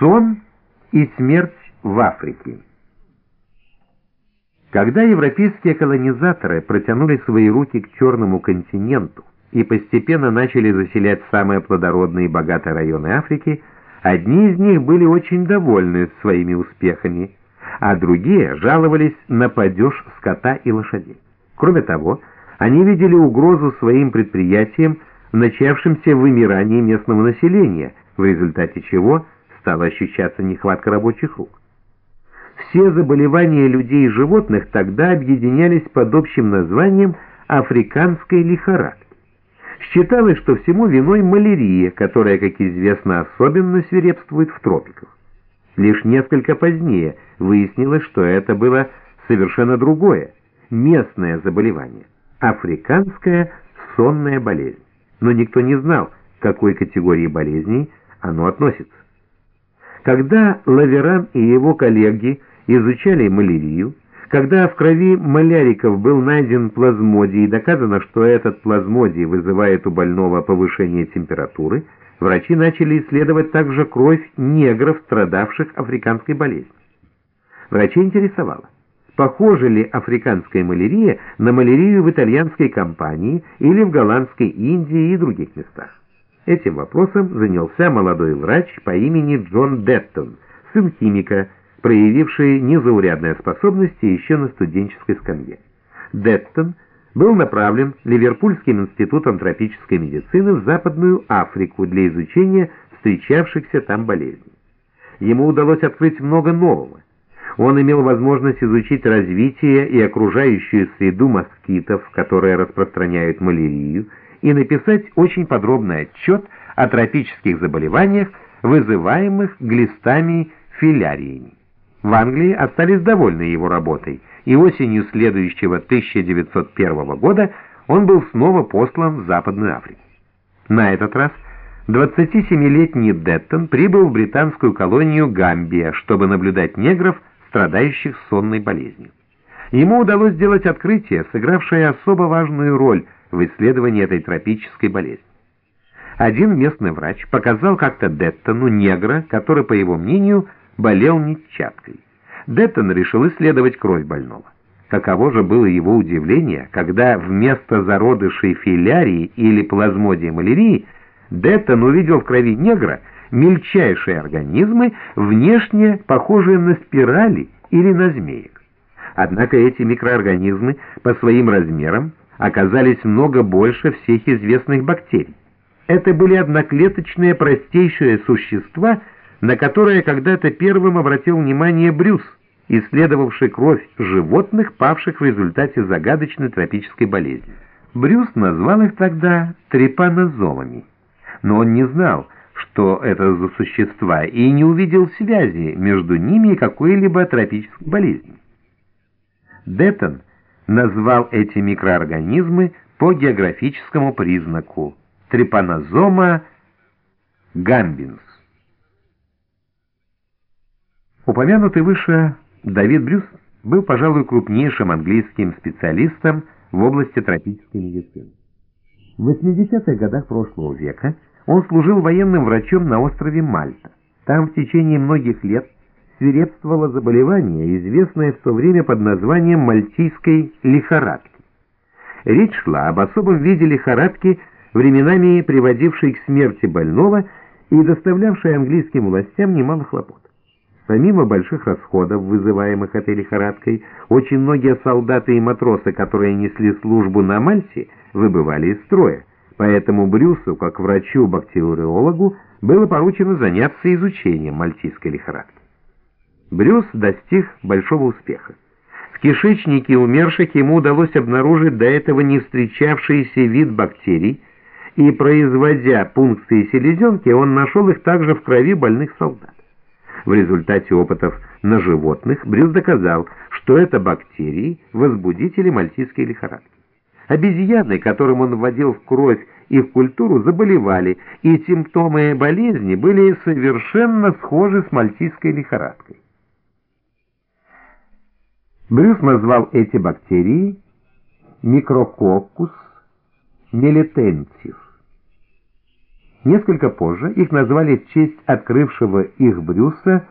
Сон и смерть в Африке. Когда европейские колонизаторы протянули свои руки к Черному континенту и постепенно начали заселять самые плодородные и богатые районы Африки, одни из них были очень довольны своими успехами, а другие жаловались на падеж скота и лошадей. Кроме того, они видели угрозу своим предприятиям в начавшемся вымирании местного населения, в результате чего – стала ощущаться нехватка рабочих рук. Все заболевания людей и животных тогда объединялись под общим названием африканской лихорадки. Считалось, что всему виной малярия, которая, как известно, особенно свирепствует в тропиках. Лишь несколько позднее выяснилось, что это было совершенно другое, местное заболевание, африканская сонная болезнь. Но никто не знал, к какой категории болезней оно относится. Когда Лаверан и его коллеги изучали малярию, когда в крови маляриков был найден плазмодий и доказано, что этот плазмодий вызывает у больного повышение температуры, врачи начали исследовать также кровь негров, страдавших африканской болезнью. Врачей интересовало, похожа ли африканская малярия на малярию в итальянской компании или в голландской Индии и других местах. Этим вопросом занялся молодой врач по имени Джон Деттон, сын химика, проявивший незаурядные способности еще на студенческой скамье. Деттон был направлен Ливерпульским институтом тропической медицины в Западную Африку для изучения встречавшихся там болезней. Ему удалось открыть много нового. Он имел возможность изучить развитие и окружающую среду москитов, которые распространяют малярию, и написать очень подробный отчет о тропических заболеваниях, вызываемых глистами филяриями. В Англии остались довольны его работой, и осенью следующего 1901 года он был снова послан в Западную Африку. На этот раз 27-летний Деттон прибыл в британскую колонию Гамбия, чтобы наблюдать негров, страдающих сонной болезнью. Ему удалось сделать открытие, сыгравшее особо важную роль – в исследовании этой тропической болезни. Один местный врач показал как-то Деттону негра, который, по его мнению, болел нетчаткой. Деттон решил исследовать кровь больного. Каково же было его удивление, когда вместо зародышей филярии или плазмодия малярии Деттон увидел в крови негра мельчайшие организмы, внешне похожие на спирали или на змеек. Однако эти микроорганизмы по своим размерам оказались много больше всех известных бактерий. Это были одноклеточные простейшие существа, на которые когда-то первым обратил внимание Брюс, исследовавший кровь животных, павших в результате загадочной тропической болезни. Брюс назвал их тогда трепанозомами, но он не знал, что это за существа, и не увидел связи между ними и какой-либо тропической болезнью. Детон назвал эти микроорганизмы по географическому признаку трепанозома гамбинс. Упомянутый выше Давид Брюс был, пожалуй, крупнейшим английским специалистом в области тропической медицины. В 80-х годах прошлого века он служил военным врачом на острове Мальта. Там в течение многих лет свирепствовало заболевание, известное в то время под названием мальтийской лихорадки. Речь шла об особом виде лихорадки, временами приводившей к смерти больного и доставлявшей английским властям немало хлопот. Помимо больших расходов, вызываемых этой лихорадкой, очень многие солдаты и матросы, которые несли службу на Мальте, выбывали из строя. Поэтому Брюсу, как врачу-бактериологу, было поручено заняться изучением мальтийской лихорадки. Брюс достиг большого успеха. В кишечнике умерших ему удалось обнаружить до этого не встречавшийся вид бактерий, и, производя пункции селезенки, он нашел их также в крови больных солдат. В результате опытов на животных Брюс доказал, что это бактерии, возбудители мальтийской лихорадки. Обезьяны, которым он вводил в кровь и в культуру, заболевали, и симптомы болезни были совершенно схожи с мальтийской лихорадкой. Брюс назвал эти бактерии микрококкус мелитенсис. Несколько позже их назвали в честь открывшего их Брюса